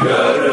Yeah.